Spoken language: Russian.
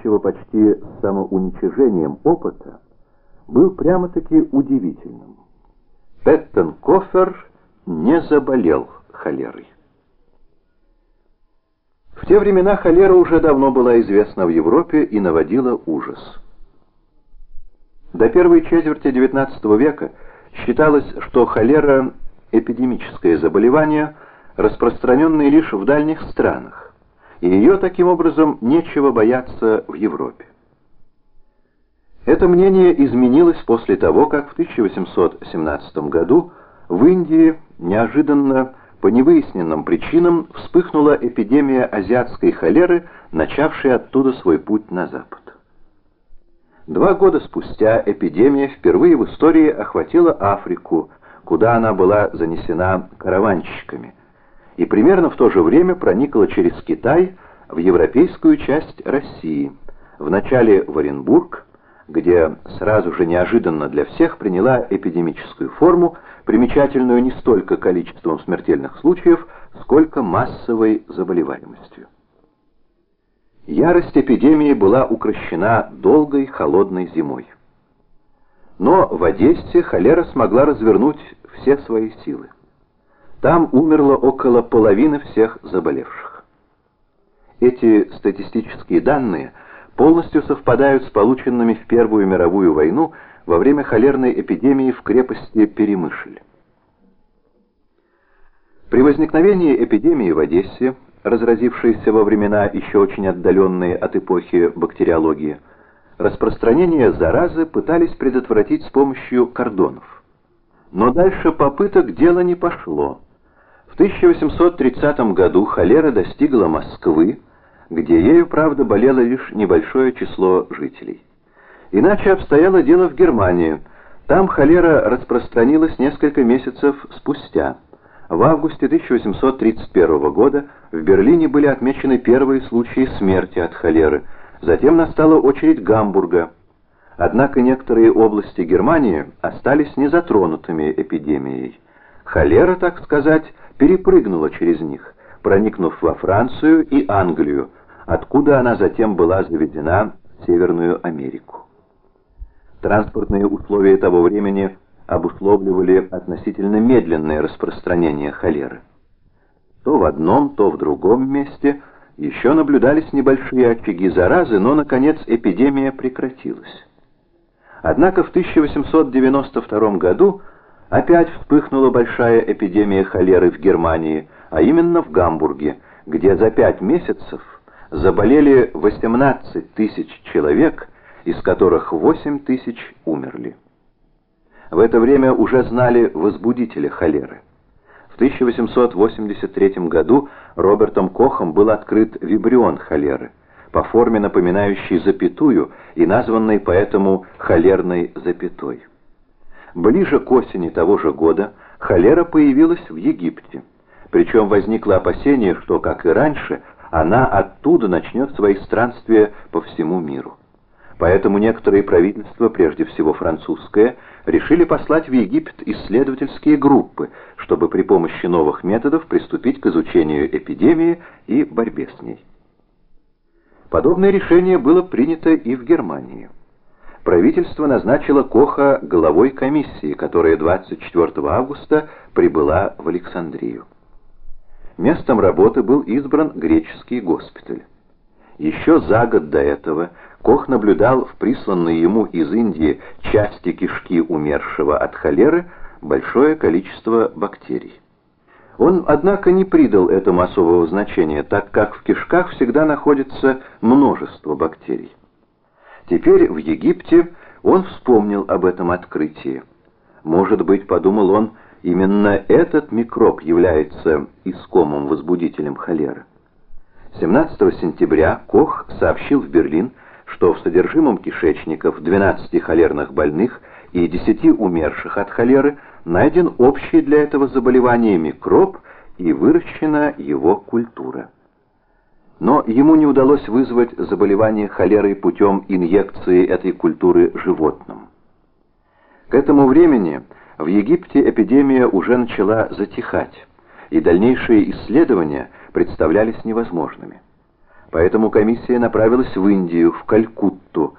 граничащего почти с самоуничижением опыта, был прямо-таки удивительным. Петтенкофер не заболел холерой. В те времена холера уже давно была известна в Европе и наводила ужас. До первой четверти XIX века считалось, что холера – эпидемическое заболевание, распространенное лишь в дальних странах, и ее таким образом нечего бояться в Европе. Это мнение изменилось после того, как в 1817 году в Индии неожиданно по невыясненным причинам вспыхнула эпидемия азиатской холеры, начавшая оттуда свой путь на запад. Два года спустя эпидемия впервые в истории охватила Африку, куда она была занесена караванщиками, и примерно в то же время проникла через Китай в европейскую часть России, вначале в Оренбург, где сразу же неожиданно для всех приняла эпидемическую форму, примечательную не столько количеством смертельных случаев, сколько массовой заболеваемостью. Ярость эпидемии была укращена долгой холодной зимой. Но в Одессе холера смогла развернуть все свои силы. Там умерло около половины всех заболевших. Эти статистические данные – полностью совпадают с полученными в Первую мировую войну во время холерной эпидемии в крепости Перемышль. При возникновении эпидемии в Одессе, разразившейся во времена еще очень отдаленные от эпохи бактериологии, распространение заразы пытались предотвратить с помощью кордонов. Но дальше попыток дело не пошло. В 1830 году холера достигла Москвы, где ею, правда, болело лишь небольшое число жителей. Иначе обстояло дело в Германии. Там холера распространилась несколько месяцев спустя. В августе 1831 года в Берлине были отмечены первые случаи смерти от холеры. Затем настала очередь Гамбурга. Однако некоторые области Германии остались незатронутыми эпидемией. Холера, так сказать, перепрыгнула через них, проникнув во Францию и Англию, откуда она затем была заведена в Северную Америку. Транспортные условия того времени обусловливали относительно медленное распространение холеры. То в одном, то в другом месте еще наблюдались небольшие очаги заразы, но, наконец, эпидемия прекратилась. Однако в 1892 году опять вспыхнула большая эпидемия холеры в Германии, а именно в Гамбурге, где за пять месяцев заболели 18 тысяч человек, из которых 8 тысяч умерли. В это время уже знали возбудителя холеры. В 1883 году Робертом Кохом был открыт вибрион холеры, по форме напоминающий запятую и названный поэтому холерной запятой. Ближе к осени того же года холера появилась в Египте. Причем возникло опасение, что, как и раньше, она оттуда начнет свои странствия по всему миру. Поэтому некоторые правительства, прежде всего французское, решили послать в Египет исследовательские группы, чтобы при помощи новых методов приступить к изучению эпидемии и борьбе с ней. Подобное решение было принято и в Германии. Правительство назначило Коха главой комиссии, которая 24 августа прибыла в Александрию. Местом работы был избран греческий госпиталь. Еще за год до этого Кох наблюдал в присланной ему из Индии части кишки умершего от холеры большое количество бактерий. Он, однако, не придал этому особого значения, так как в кишках всегда находится множество бактерий. Теперь в Египте он вспомнил об этом открытии. Может быть, подумал он, Именно этот микроб является искомым возбудителем холеры. 17 сентября Кох сообщил в Берлин, что в содержимом кишечников 12 холерных больных и 10 умерших от холеры найден общий для этого заболевания микроб и выращена его культура. Но ему не удалось вызвать заболевание холерой путем инъекции этой культуры животным. К этому времени в Египте эпидемия уже начала затихать, и дальнейшие исследования представлялись невозможными. Поэтому комиссия направилась в Индию, в Калькутту,